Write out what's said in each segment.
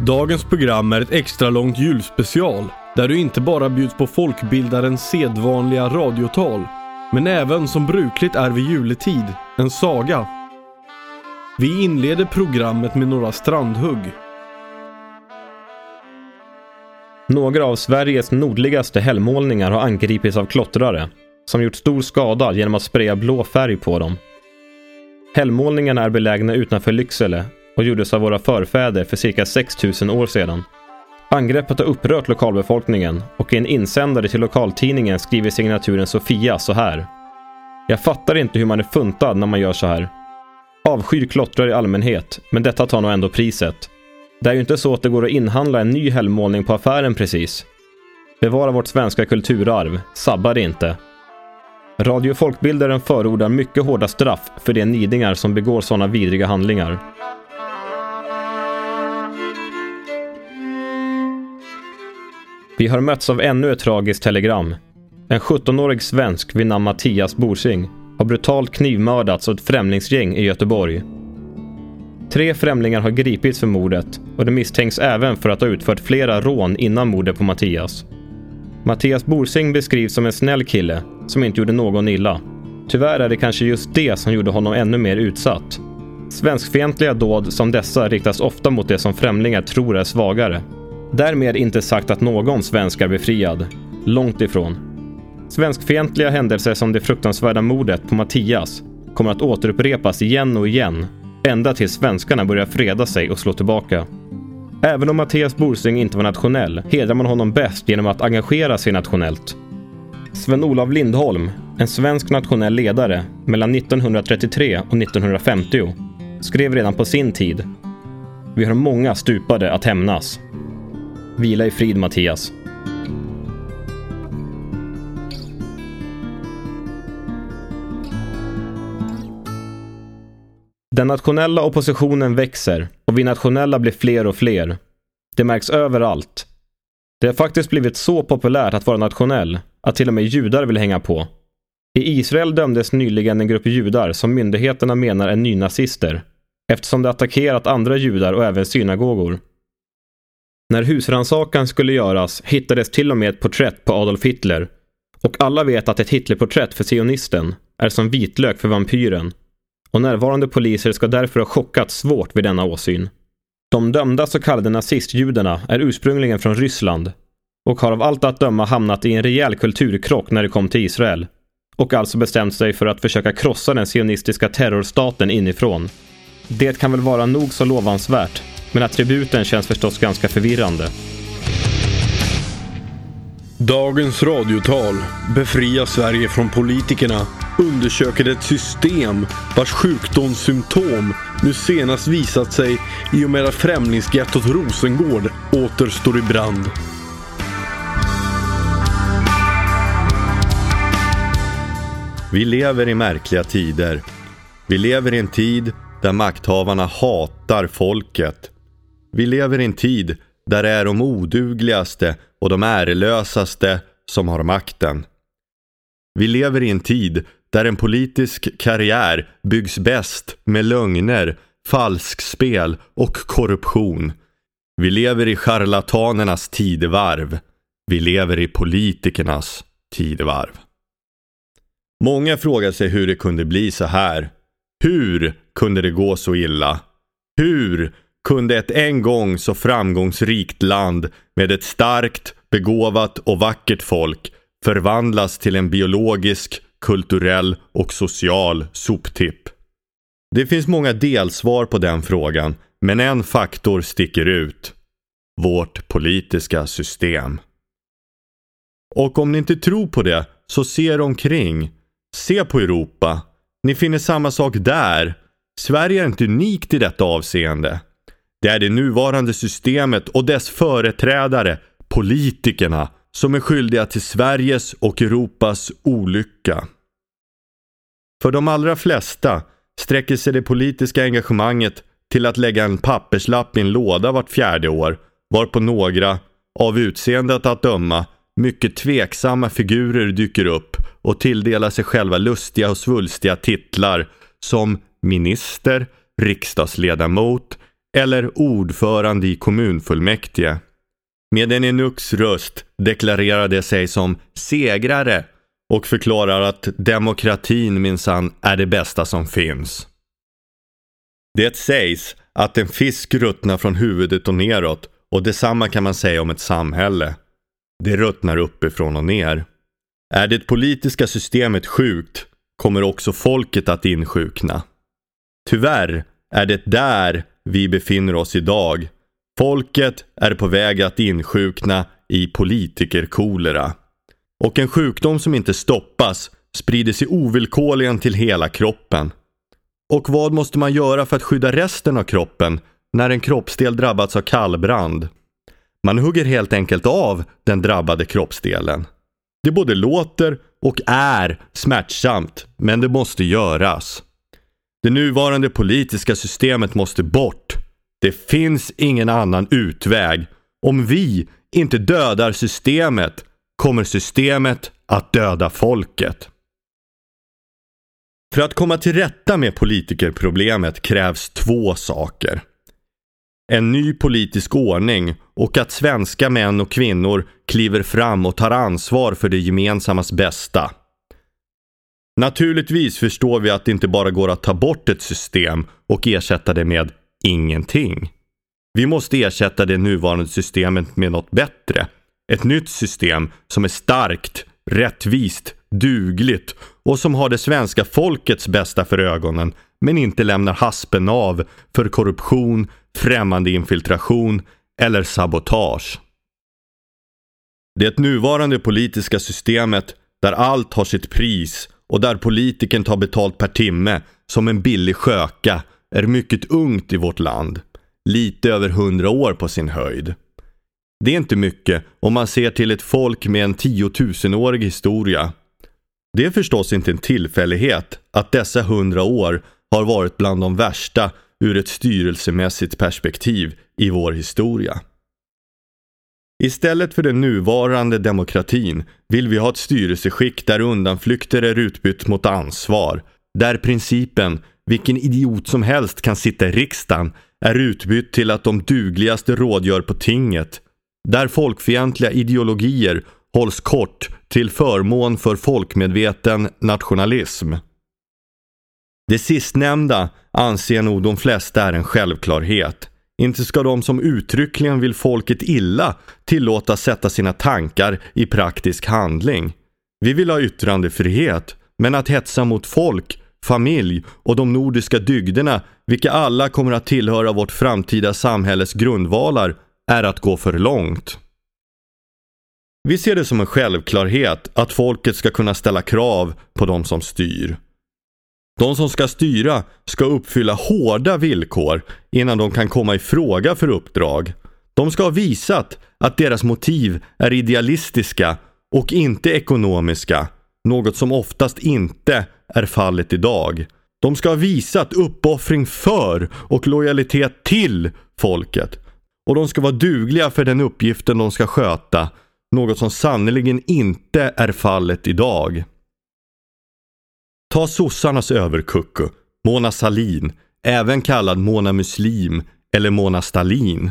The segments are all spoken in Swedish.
Dagens program är ett extra långt julspecial där du inte bara bjuds på folkbildarens sedvanliga radiotal men även som brukligt är vid juletid, en saga. Vi inleder programmet med några strandhugg. Några av Sveriges nordligaste hällmålningar har angripits av klottrare som gjort stor skada genom att spraya blå färg på dem. Hällmålningarna är belägna utanför Lycksele och gjordes av våra förfäder för cirka 6000 år sedan. Angreppet har upprört lokalbefolkningen och i en insändare till lokaltidningen skriver signaturen Sofia så här. Jag fattar inte hur man är funtad när man gör så här. Avskyr klottrar i allmänhet, men detta tar nog ändå priset. Det är ju inte så att det går att inhandla en ny hällmålning på affären precis. Bevara vårt svenska kulturarv, sabba det inte. Radio Folkbildaren förordar mycket hårda straff för de nidingar som begår sådana vidriga handlingar. Vi har mötts av ännu ett tragiskt telegram. En 17-årig svensk vid namn Mattias Borsing har brutalt knivmördats av ett främlingsgäng i Göteborg. Tre främlingar har gripits för mordet och det misstänks även för att ha utfört flera rån innan mordet på Mattias. Mattias Borsing beskrivs som en snäll kille som inte gjorde någon illa. Tyvärr är det kanske just det som gjorde honom ännu mer utsatt. Svenskfientliga dåd som dessa riktas ofta mot det som främlingar tror är svagare. Därmed inte sagt att någon svensk är befriad. Långt ifrån. Svenskfientliga händelser som det fruktansvärda mordet på Mattias kommer att återupprepas igen och igen, ända tills svenskarna börjar freda sig och slå tillbaka. Även om Mattias Borsing inte var nationell hedrar man honom bäst genom att engagera sig nationellt. Sven-Olof Lindholm, en svensk nationell ledare mellan 1933 och 1950, skrev redan på sin tid Vi har många stupade att hämnas. Vila i frid Mattias. Den nationella oppositionen växer och vi nationella blir fler och fler. Det märks överallt. Det har faktiskt blivit så populärt att vara nationell att till och med judar vill hänga på. I Israel dömdes nyligen en grupp judar som myndigheterna menar är nynazister eftersom de attackerat andra judar och även synagogor. När husrannsakan skulle göras hittades till och med ett porträtt på Adolf Hitler. Och alla vet att ett Hitlerporträtt för sionisten är som vitlök för vampyren. Och närvarande poliser ska därför ha chockats svårt vid denna åsyn. De dömda så kallade nazistjudarna är ursprungligen från Ryssland och har av allt att döma hamnat i en rejäl kulturkrock när det kom till Israel och alltså bestämt sig för att försöka krossa den sionistiska terrorstaten inifrån. Det kan väl vara nog så lovansvärt men attributen känns förstås ganska förvirrande. Dagens radiotal befriar Sverige från politikerna undersöker ett system vars sjukdomssymptom nu senast visat sig i och med att främlingsgettot Rosengård åter står i brand. Vi lever i märkliga tider. Vi lever i en tid där makthavarna hatar folket vi lever i en tid där det är de odugligaste och de ärelösaste som har makten. Vi lever i en tid där en politisk karriär byggs bäst med lögner, falskspel och korruption. Vi lever i charlatanernas tidevarv. Vi lever i politikernas tidevarv. Många frågar sig hur det kunde bli så här. Hur kunde det gå så illa? Hur kunde ett en gång så framgångsrikt land med ett starkt, begåvat och vackert folk förvandlas till en biologisk, kulturell och social soptipp? Det finns många delsvar på den frågan, men en faktor sticker ut. Vårt politiska system. Och om ni inte tror på det, så se er omkring. Se på Europa. Ni finner samma sak där. Sverige är inte unikt i detta avseende. Det är det nuvarande systemet och dess företrädare, politikerna, som är skyldiga till Sveriges och Europas olycka. För de allra flesta sträcker sig det politiska engagemanget till att lägga en papperslapp i en låda vart fjärde år, varpå några, av utseendet att döma, mycket tveksamma figurer dyker upp och tilldelar sig själva lustiga och svulstiga titlar som minister, riksdagsledamot eller ordförande i kommunfullmäktige. Med en enux röst deklarerar de sig som segrare och förklarar att demokratin minsann är det bästa som finns. Det sägs att en fisk ruttnar från huvudet och neråt och detsamma kan man säga om ett samhälle. Det ruttnar uppifrån och ner. Är det politiska systemet sjukt kommer också folket att insjukna. Tyvärr är det där vi befinner oss idag. Folket är på väg att insjukna i politikerkolera. Och en sjukdom som inte stoppas sprider sig ovillkorligen till hela kroppen. Och vad måste man göra för att skydda resten av kroppen när en kroppsdel drabbats av kallbrand? Man hugger helt enkelt av den drabbade kroppsdelen. Det både låter och är smärtsamt, men det måste göras. Det nuvarande politiska systemet måste bort. Det finns ingen annan utväg. Om vi inte dödar systemet kommer systemet att döda folket. För att komma till rätta med politikerproblemet krävs två saker. En ny politisk ordning och att svenska män och kvinnor kliver fram och tar ansvar för det gemensammas bästa. Naturligtvis förstår vi att det inte bara går att ta bort ett system och ersätta det med ingenting. Vi måste ersätta det nuvarande systemet med något bättre. Ett nytt system som är starkt, rättvist, dugligt och som har det svenska folkets bästa för ögonen men inte lämnar haspen av för korruption, främmande infiltration eller sabotage. Det nuvarande politiska systemet där allt har sitt pris och där politikern tar betalt per timme som en billig sköka är mycket ungt i vårt land. Lite över hundra år på sin höjd. Det är inte mycket om man ser till ett folk med en tiotusenårig historia. Det är förstås inte en tillfällighet att dessa hundra år har varit bland de värsta ur ett styrelsemässigt perspektiv i vår historia. Istället för den nuvarande demokratin vill vi ha ett styrelseskick där undanflykter är utbytt mot ansvar. Där principen vilken idiot som helst kan sitta i riksdagen är utbytt till att de dugligaste rådgör på tinget. Där folkfientliga ideologier hålls kort till förmån för folkmedveten nationalism. Det sistnämnda anser nog de flesta är en självklarhet. Inte ska de som uttryckligen vill folket illa tillåtas sätta sina tankar i praktisk handling. Vi vill ha yttrandefrihet, men att hetsa mot folk, familj och de nordiska dygderna, vilka alla kommer att tillhöra vårt framtida samhälles grundvalar, är att gå för långt. Vi ser det som en självklarhet att folket ska kunna ställa krav på de som styr. De som ska styra ska uppfylla hårda villkor innan de kan komma i fråga för uppdrag. De ska ha visat att deras motiv är idealistiska och inte ekonomiska, något som oftast inte är fallet idag. De ska ha visat uppoffring för och lojalitet till folket. Och de ska vara dugliga för den uppgiften de ska sköta, något som sannerligen inte är fallet idag. Ta sossarnas överkucku, Mona Salin, även kallad Mona Muslim eller Mona Stalin.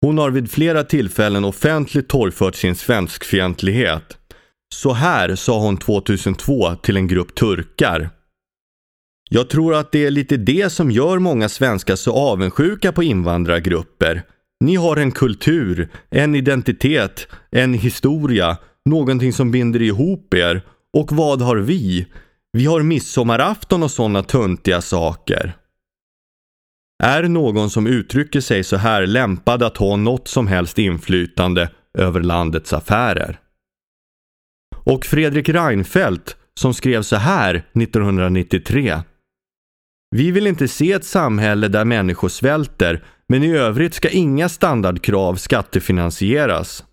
Hon har vid flera tillfällen offentligt torgfört sin svenskfientlighet. Så här sa hon 2002 till en grupp turkar. Jag tror att det är lite det som gör många svenskar så avundsjuka på invandrargrupper. Ni har en kultur, en identitet, en historia, någonting som binder ihop er. Och vad har vi? Vi har midsommarafton och sådana töntiga saker. Är någon som uttrycker sig så här lämpad att ha något som helst inflytande över landets affärer? Och Fredrik Reinfeldt som skrev så här 1993. Vi vill inte se ett samhälle där människor svälter men i övrigt ska inga standardkrav skattefinansieras.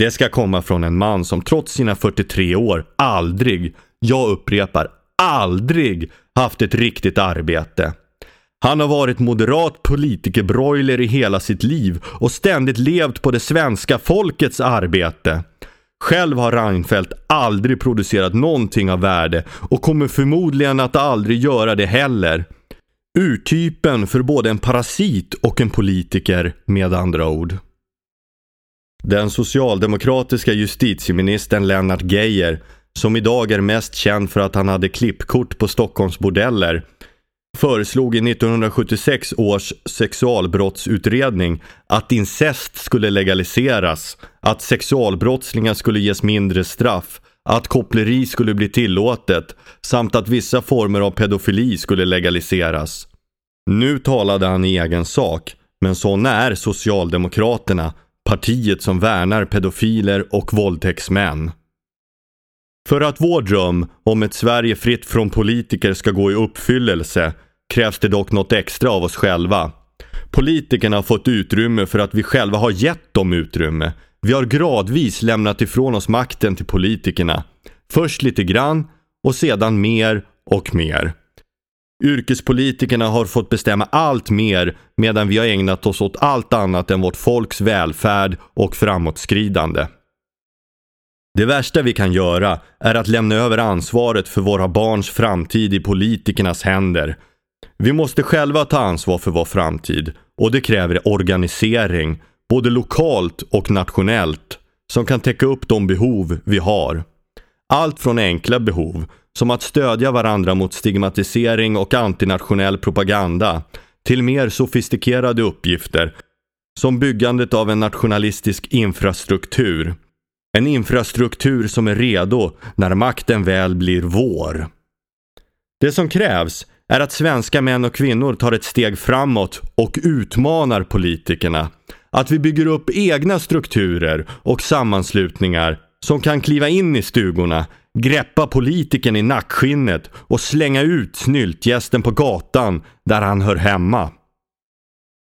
Det ska komma från en man som trots sina 43 år aldrig, jag upprepar, aldrig haft ett riktigt arbete. Han har varit moderat politikerbroiler i hela sitt liv och ständigt levt på det svenska folkets arbete. Själv har Reinfeldt aldrig producerat någonting av värde och kommer förmodligen att aldrig göra det heller. Urtypen för både en parasit och en politiker med andra ord. Den socialdemokratiska justitieministern Lennart Geijer, som idag är mest känd för att han hade klippkort på Stockholms bordeller, föreslog i 1976 års sexualbrottsutredning att incest skulle legaliseras, att sexualbrottslingar skulle ges mindre straff, att koppleri skulle bli tillåtet samt att vissa former av pedofili skulle legaliseras. Nu talade han i egen sak, men sådana är Socialdemokraterna, partiet som värnar pedofiler och våldtäktsmän. För att vår dröm om ett Sverige fritt från politiker ska gå i uppfyllelse krävs det dock något extra av oss själva. Politikerna har fått utrymme för att vi själva har gett dem utrymme. Vi har gradvis lämnat ifrån oss makten till politikerna. Först lite grann och sedan mer och mer. Yrkespolitikerna har fått bestämma allt mer medan vi har ägnat oss åt allt annat än vårt folks välfärd och framåtskridande. Det värsta vi kan göra är att lämna över ansvaret för våra barns framtid i politikernas händer. Vi måste själva ta ansvar för vår framtid och det kräver organisering, både lokalt och nationellt, som kan täcka upp de behov vi har. Allt från enkla behov, som att stödja varandra mot stigmatisering och antinationell propaganda, till mer sofistikerade uppgifter, som byggandet av en nationalistisk infrastruktur. En infrastruktur som är redo när makten väl blir vår. Det som krävs är att svenska män och kvinnor tar ett steg framåt och utmanar politikerna. Att vi bygger upp egna strukturer och sammanslutningar som kan kliva in i stugorna, greppa politikern i nackskinnet och slänga ut snyltgästen på gatan där han hör hemma.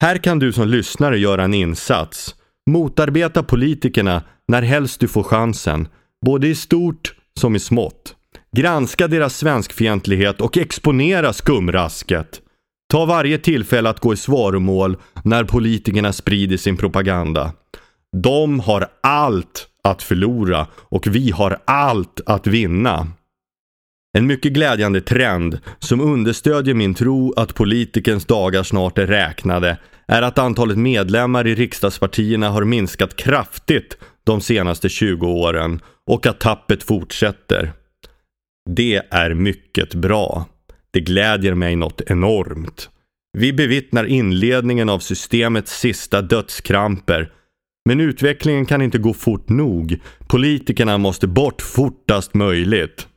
Här kan du som lyssnare göra en insats. Motarbeta politikerna när helst du får chansen, både i stort som i smått. Granska deras svenskfientlighet och exponera skumrasket. Ta varje tillfälle att gå i svaromål när politikerna sprider sin propaganda. De har allt att förlora och vi har allt att vinna. En mycket glädjande trend som understödjer min tro att politikens dagar snart är räknade är att antalet medlemmar i riksdagspartierna har minskat kraftigt de senaste 20 åren och att tappet fortsätter. Det är mycket bra. Det glädjer mig något enormt. Vi bevittnar inledningen av systemets sista dödskramper. Men utvecklingen kan inte gå fort nog. Politikerna måste bort fortast möjligt.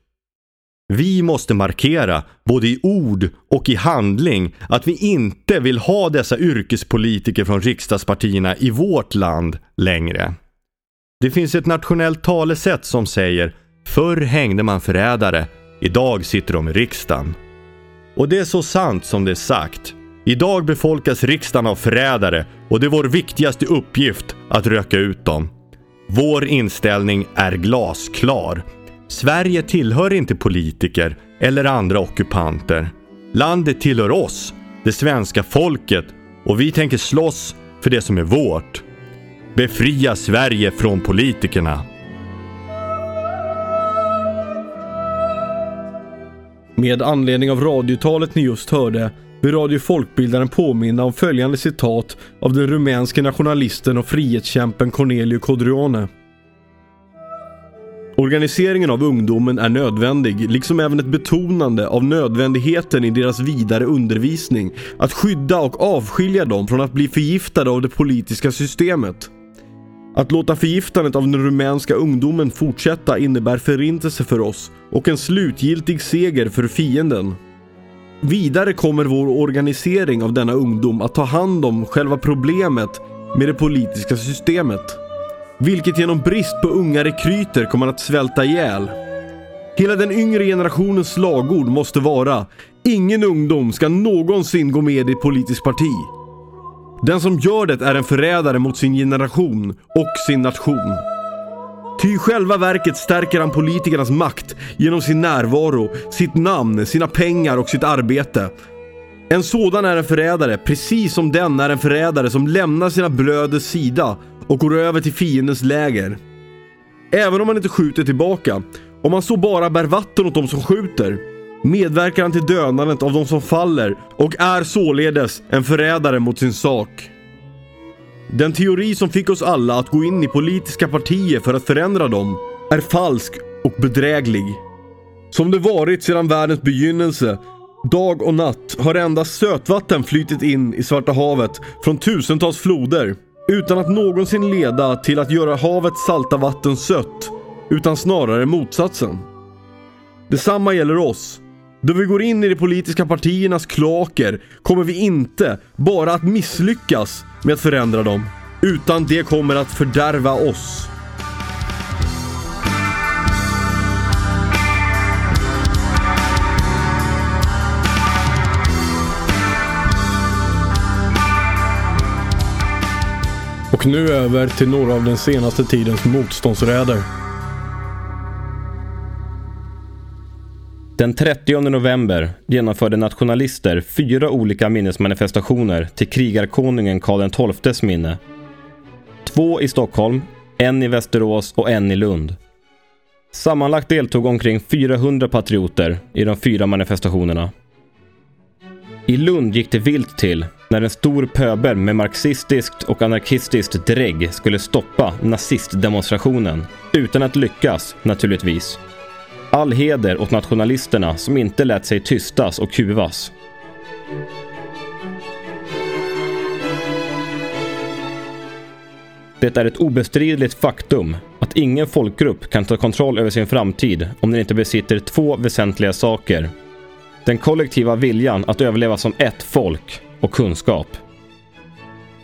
Vi måste markera, både i ord och i handling, att vi inte vill ha dessa yrkespolitiker från riksdagspartierna i vårt land längre. Det finns ett nationellt talesätt som säger Förr hängde man förrädare, idag sitter de i riksdagen. Och det är så sant som det är sagt. Idag befolkas riksdagen av förrädare och det är vår viktigaste uppgift att röka ut dem. Vår inställning är glasklar. Sverige tillhör inte politiker eller andra ockupanter. Landet tillhör oss, det svenska folket och vi tänker slåss för det som är vårt. Befria Sverige från politikerna. Med anledning av radiotalet ni just hörde vill Radio Folkbildaren påminna om följande citat av den rumänske nationalisten och frihetskämpen Corneliu Codrione Organiseringen av ungdomen är nödvändig, liksom även ett betonande av nödvändigheten i deras vidare undervisning, att skydda och avskilja dem från att bli förgiftade av det politiska systemet. Att låta förgiftandet av den rumänska ungdomen fortsätta innebär förintelse för oss och en slutgiltig seger för fienden. Vidare kommer vår organisering av denna ungdom att ta hand om själva problemet med det politiska systemet. Vilket genom brist på unga rekryter kommer att svälta ihjäl. Hela den yngre generationens slagord måste vara Ingen ungdom ska någonsin gå med i ett politiskt parti. Den som gör det är en förrädare mot sin generation och sin nation. Ty i själva verket stärker han politikernas makt genom sin närvaro, sitt namn, sina pengar och sitt arbete. En sådan är en förrädare, precis som den är en förrädare som lämnar sina bröders sida och går över till fiendens läger. Även om han inte skjuter tillbaka, om han så bara bär vatten åt de som skjuter, medverkar han till dödandet av de som faller och är således en förrädare mot sin sak. Den teori som fick oss alla att gå in i politiska partier för att förändra dem är falsk och bedräglig. Som det varit sedan världens begynnelse, dag och natt, har endast sötvatten flytit in i Svarta havet från tusentals floder utan att någonsin leda till att göra havets salta vatten sött, utan snarare motsatsen. Detsamma gäller oss. Då vi går in i de politiska partiernas kloaker kommer vi inte bara att misslyckas med att förändra dem, utan det kommer att fördärva oss. Och nu över till några av den senaste tidens motståndsräder. Den 30 november genomförde nationalister fyra olika minnesmanifestationer till krigarkonungen Karl XIIs minne. Två i Stockholm, en i Västerås och en i Lund. Sammanlagt deltog omkring 400 patrioter i de fyra manifestationerna. I Lund gick det vilt till när en stor pöbel med marxistiskt och anarkistiskt drägg skulle stoppa nazistdemonstrationen. Utan att lyckas, naturligtvis. All heder åt nationalisterna som inte lät sig tystas och kuvas. Det är ett obestridligt faktum att ingen folkgrupp kan ta kontroll över sin framtid om den inte besitter två väsentliga saker. Den kollektiva viljan att överleva som ett folk och kunskap.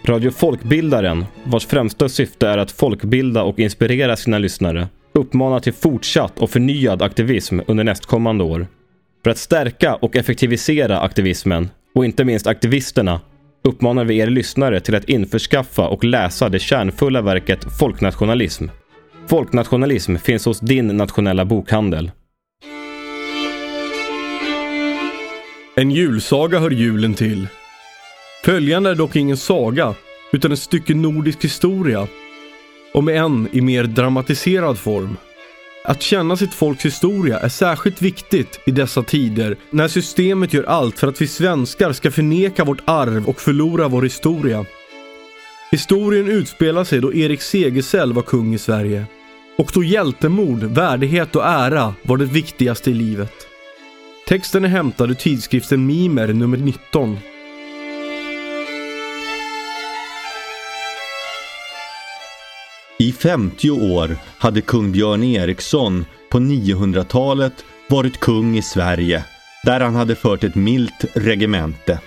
Radio Folkbildaren, vars främsta syfte är att folkbilda och inspirera sina lyssnare, uppmanar till fortsatt och förnyad aktivism under nästkommande år. För att stärka och effektivisera aktivismen, och inte minst aktivisterna, uppmanar vi er lyssnare till att införskaffa och läsa det kärnfulla verket Folknationalism. Folknationalism finns hos din nationella bokhandel. En julsaga hör julen till. Följande är dock ingen saga, utan ett stycke nordisk historia. Om än i mer dramatiserad form. Att känna sitt folks historia är särskilt viktigt i dessa tider när systemet gör allt för att vi svenskar ska förneka vårt arv och förlora vår historia. Historien utspelar sig då Erik Segersäll var kung i Sverige. Och då hjältemod, värdighet och ära var det viktigaste i livet. Texten är hämtad ur tidskriften Mimer nummer 19 I 50 år hade kung Björn Eriksson på 900-talet varit kung i Sverige, där han hade fört ett milt regemente.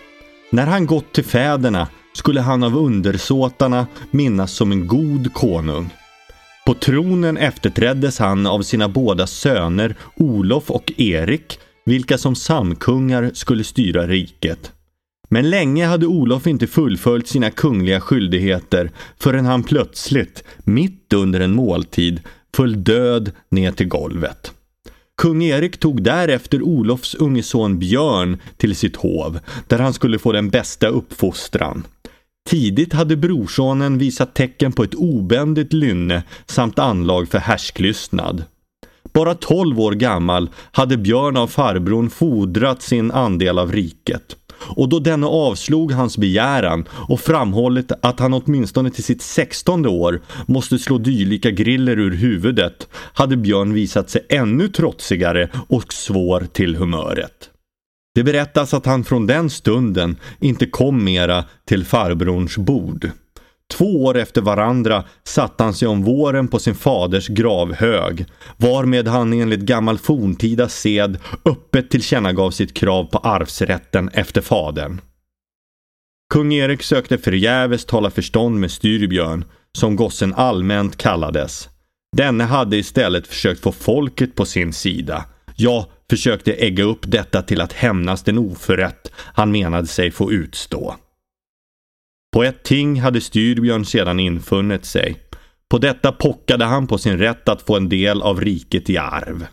När han gått till fäderna skulle han av undersåtarna minnas som en god konung. På tronen efterträddes han av sina båda söner Olof och Erik, vilka som samkungar skulle styra riket. Men länge hade Olof inte fullföljt sina kungliga skyldigheter förrän han plötsligt, mitt under en måltid, föll död ner till golvet. Kung Erik tog därefter Olofs unge son Björn till sitt hov, där han skulle få den bästa uppfostran. Tidigt hade brorsonen visat tecken på ett obändigt lynne samt anlag för härsklystnad. Bara 12 år gammal hade Björn av farbrorn fodrat sin andel av riket och då denne avslog hans begäran och framhållit att han åtminstone till sitt sextonde år måste slå dylika griller ur huvudet hade Björn visat sig ännu trotsigare och svår till humöret. Det berättas att han från den stunden inte kom mera till farbrorns bord. Två år efter varandra satte han sig om våren på sin faders gravhög, varmed han enligt gammal forntida sed öppet tillkännagav sitt krav på arvsrätten efter fadern. Kung Erik sökte förgäves tala förstånd med Styrbjörn, som gossen allmänt kallades. Denne hade istället försökt få folket på sin sida. Ja, försökte ägga upp detta till att hämnas den oförrätt han menade sig få utstå. På ett ting hade Styrbjörn sedan infunnit sig. På detta pockade han på sin rätt att få en del av riket i arv.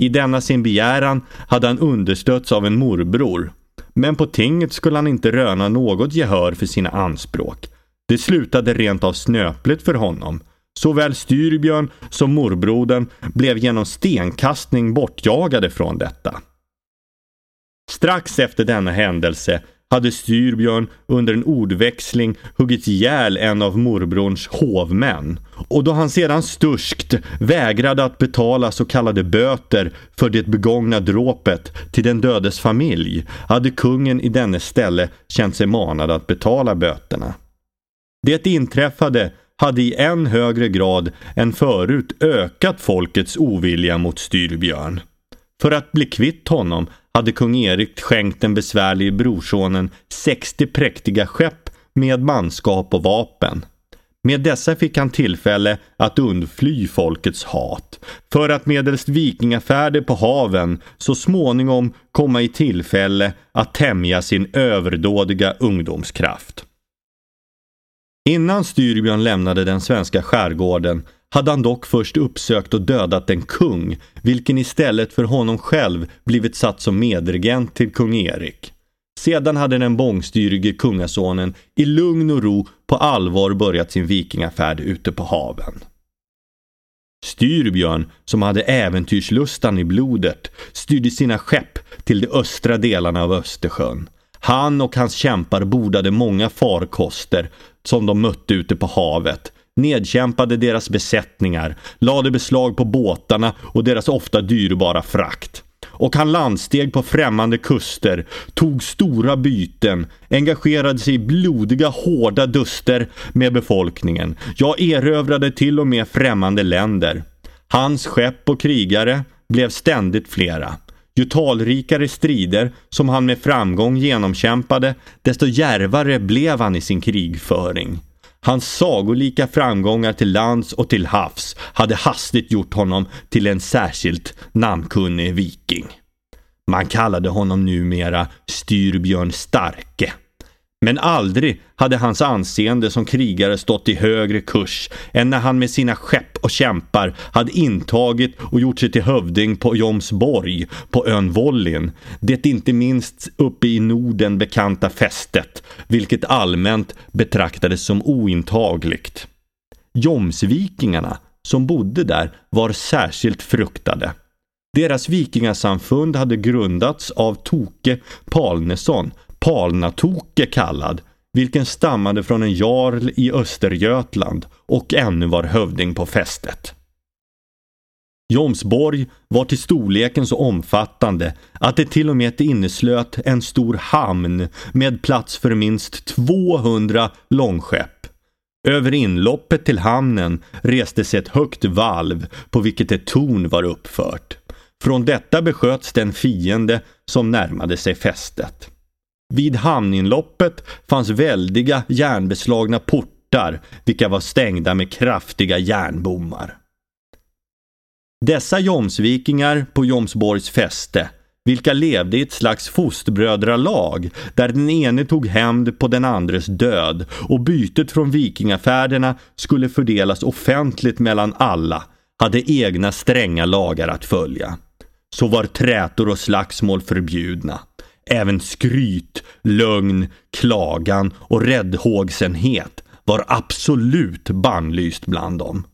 I denna sin begäran hade han understötts av en morbror. Men på tinget skulle han inte röna något gehör för sina anspråk. Det slutade rent av snöpligt för honom. Såväl Styrbjörn som morbrodern blev genom stenkastning bortjagade från detta. Strax efter denna händelse hade Styrbjörn under en ordväxling huggit ihjäl en av morbrorns hovmän. Och då han sedan sturskt vägrade att betala så kallade böter för det begångna dråpet till den dödes familj hade kungen i dennes ställe känt sig manad att betala böterna. Det inträffade hade i än högre grad än förut ökat folkets ovilja mot Styrbjörn. För att bli kvitt honom hade kung Erik skänkt den besvärlige brorsonen 60 präktiga skepp med manskap och vapen. Med dessa fick han tillfälle att undfly folkets hat, för att medelst vikingafärder på haven så småningom komma i tillfälle att tämja sin överdådiga ungdomskraft. Innan Styrbjörn lämnade den svenska skärgården hade han dock först uppsökt och dödat en kung, vilken istället för honom själv blivit satt som medregent till kung Erik. Sedan hade den bångstyrige kungasonen i lugn och ro på allvar börjat sin vikingafärd ute på haven. Styrbjörn, som hade äventyrslustan i blodet, styrde sina skepp till de östra delarna av Östersjön. Han och hans kämpar bordade många farkoster som de mötte ute på havet, nedkämpade deras besättningar, lade beslag på båtarna och deras ofta dyrbara frakt. Och han landsteg på främmande kuster, tog stora byten, engagerade sig i blodiga hårda duster med befolkningen. Jag erövrade till och med främmande länder. Hans skepp och krigare blev ständigt flera. Ju talrikare strider som han med framgång genomkämpade, desto järvare blev han i sin krigföring. Hans sagolika framgångar till lands och till havs hade hastigt gjort honom till en särskilt namnkunnig viking. Man kallade honom numera Styrbjörn Starke. Men aldrig hade hans anseende som krigare stått i högre kurs än när han med sina skepp och kämpar hade intagit och gjort sig till hövding på Jomsborg på ön Vollin. Det inte minst uppe i Norden bekanta fästet, vilket allmänt betraktades som ointagligt. Jomsvikingarna som bodde där var särskilt fruktade. Deras vikingasamfund hade grundats av Toke Palnesson Palnatoke kallad, vilken stammade från en jarl i Östergötland och ännu var hövding på fästet. Jomsborg var till storleken så omfattande att det till och med inneslöt en stor hamn med plats för minst 200 långskepp. Över inloppet till hamnen reste sig ett högt valv på vilket ett torn var uppfört. Från detta besköts den fiende som närmade sig fästet. Vid hamninloppet fanns väldiga järnbeslagna portar vilka var stängda med kraftiga järnbommar. Dessa Jomsvikingar på Jomsborgs fäste vilka levde i ett slags fosterbrödralag där den ene tog hämnd på den andres död och bytet från vikingafärderna skulle fördelas offentligt mellan alla, hade egna stränga lagar att följa. Så var trätor och slagsmål förbjudna. Även skryt, lögn, klagan och räddhågsenhet var absolut bannlyst bland dem.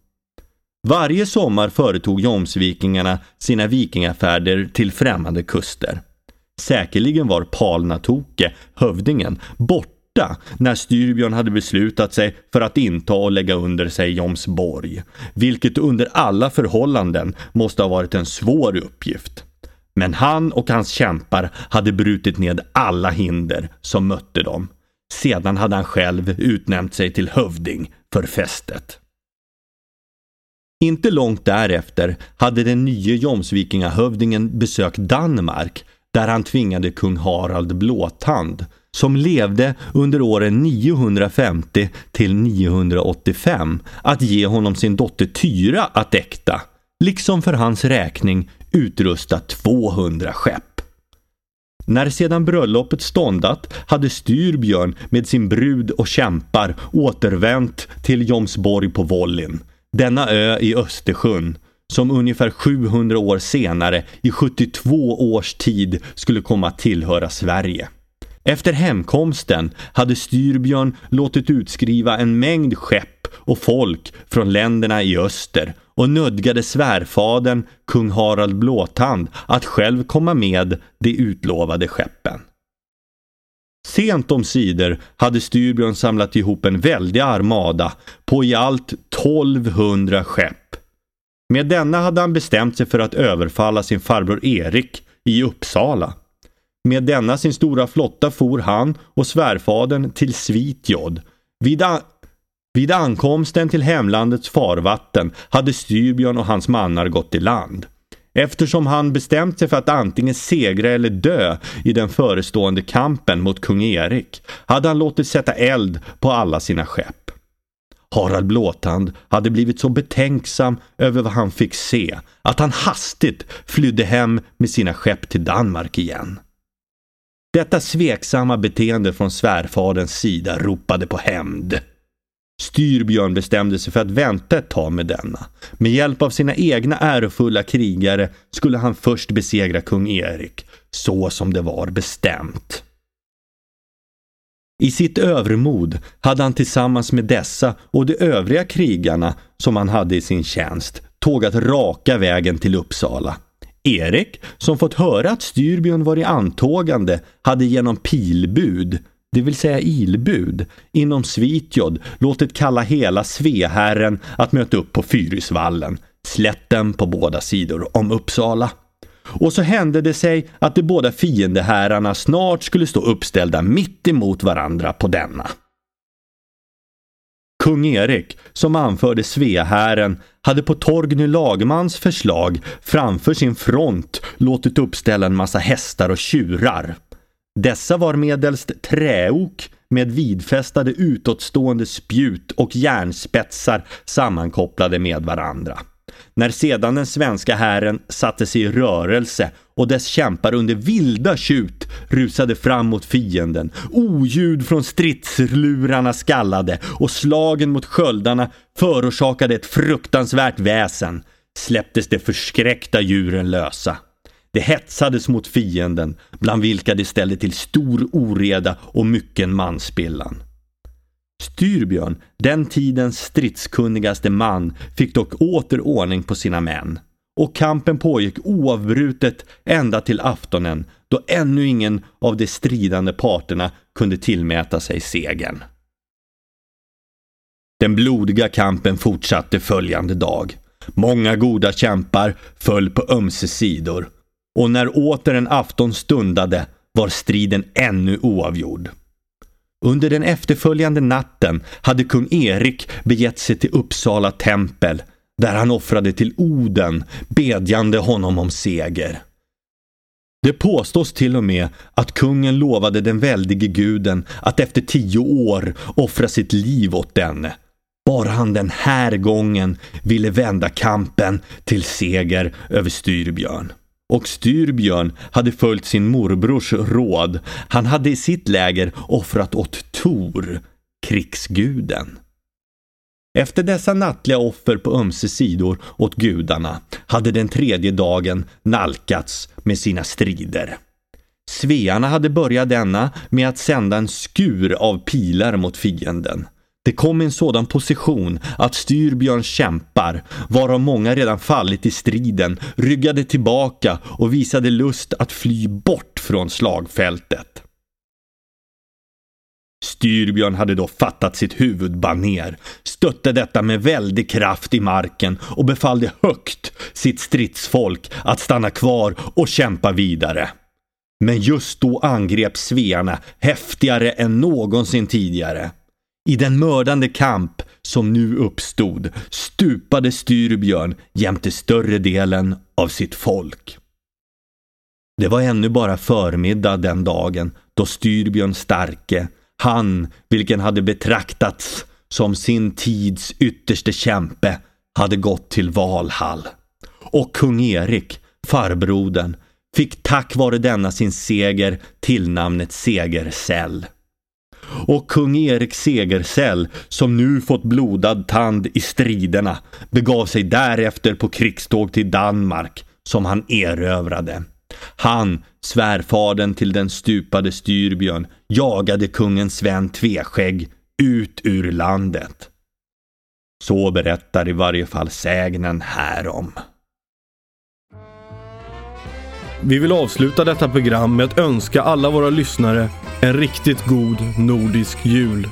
Varje sommar företog Jomsvikingarna sina vikingafärder till främmande kuster. Säkerligen var Palnatoke, hövdingen, borta när Styrbjörn hade beslutat sig för att inta och lägga under sig Jomsborg, vilket under alla förhållanden måste ha varit en svår uppgift. Men han och hans kämpar hade brutit ned alla hinder som mötte dem. Sedan hade han själv utnämnt sig till hövding för fästet. Inte långt därefter hade den nye Jomsvikingahövdingen besökt Danmark där han tvingade kung Harald Blåtand som levde under åren 950 till 985 att ge honom sin dotter Tyra att äkta, liksom för hans räkning utrusta 200 skepp. När sedan bröllopet ståndat hade Styrbjörn med sin brud och kämpar återvänt till Jomsborg på Vollin. Denna ö i Östersjön som ungefär 700 år senare i 72 års tid skulle komma att tillhöra Sverige. Efter hemkomsten hade Styrbjörn låtit utskriva en mängd skepp och folk från länderna i öster och nödgade svärfaden, kung Harald Blåtand, att själv komma med de utlovade skeppen. Sent om sidor hade Styrbjörn samlat ihop en väldig armada på i allt 1200 skepp. Med denna hade han bestämt sig för att överfalla sin farbror Erik i Uppsala. Med denna sin stora flotta for han och svärfadern till Svitjod. Vid, vid ankomsten till hemlandets farvatten hade Styrbjörn och hans mannar gått i land. Eftersom han bestämt sig för att antingen segra eller dö i den förestående kampen mot kung Erik hade han låtit sätta eld på alla sina skepp. Harald Blåtand hade blivit så betänksam över vad han fick se att han hastigt flydde hem med sina skepp till Danmark igen. Detta sveksamma beteende från svärfaderns sida ropade på hämnd. Styrbjörn bestämde sig för att vänta ett tag med denna. Med hjälp av sina egna ärofulla krigare skulle han först besegra kung Erik, så som det var bestämt. I sitt övermod hade han tillsammans med dessa och de övriga krigarna som han hade i sin tjänst tågat raka vägen till Uppsala. Erik, som fått höra att Styrbjörn var i antågande, hade genom pilbud, det vill säga ilbud, inom Svitjod låtit kalla hela Sveherren att möta upp på Fyrisvallen, slätten på båda sidor om Uppsala. Och så hände det sig att de båda fiendehärarna snart skulle stå uppställda mitt emot varandra på denna. Kung Erik, som anförde Sveahären, hade på Torgny Lagmans förslag framför sin front låtit uppställa en massa hästar och tjurar. Dessa var medelst träok med vidfästade utåtstående spjut och järnspetsar sammankopplade med varandra. När sedan den svenska hären satte sig i rörelse och dess kämpar under vilda tjut rusade fram mot fienden. Oljud från stridslurarna skallade och slagen mot sköldarna förorsakade ett fruktansvärt väsen. Släpptes de förskräckta djuren lösa. De hetsades mot fienden, bland vilka de ställde till stor oreda och mycken manspillan. Styrbjörn, den tidens stridskunnigaste man, fick dock åter ordning på sina män. Och kampen pågick oavbrutet ända till aftonen då ännu ingen av de stridande parterna kunde tillmäta sig segern. Den blodiga kampen fortsatte följande dag. Många goda kämpar föll på ömse sidor och när åter en afton stundade var striden ännu oavgjord. Under den efterföljande natten hade kung Erik begett sig till Uppsala tempel där han offrade till Oden, bedjande honom om seger. Det påstås till och med att kungen lovade den väldige guden att efter tio år offra sitt liv åt denne. Bara han den här gången ville vända kampen till seger över Styrbjörn. Och Styrbjörn hade följt sin morbrors råd. Han hade i sitt läger offrat åt Tor, krigsguden. Efter dessa nattliga offer på ömse sidor åt gudarna hade den tredje dagen nalkats med sina strider. Svearna hade börjat denna med att sända en skur av pilar mot fienden. Det kom i en sådan position att Styrbjörns kämpar, varav många redan fallit i striden, ryggade tillbaka och visade lust att fly bort från slagfältet. Styrbjörn hade då fattat sitt huvudbaner, stötte detta med väldig kraft i marken och befallde högt sitt stridsfolk att stanna kvar och kämpa vidare. Men just då angrep svearna häftigare än någonsin tidigare. I den mördande kamp som nu uppstod stupade Styrbjörn jämte större delen av sitt folk. Det var ännu bara förmiddag den dagen då Styrbjörn starke, han vilken hade betraktats som sin tids ytterste kämpe, hade gått till Valhall. Och kung Erik, farbrodern, fick tack vare denna sin seger tillnamnet Segersäll. Och kung Erik Segersäll, som nu fått blodad tand i striderna, begav sig därefter på krigståg till Danmark, som han erövrade. Han, svärfaden till den stupade Styrbjörn, jagade kungen Sven Tveskägg ut ur landet. Så berättar i varje fall sägnen härom. Vi vill avsluta detta program med att önska alla våra lyssnare en riktigt god nordisk jul.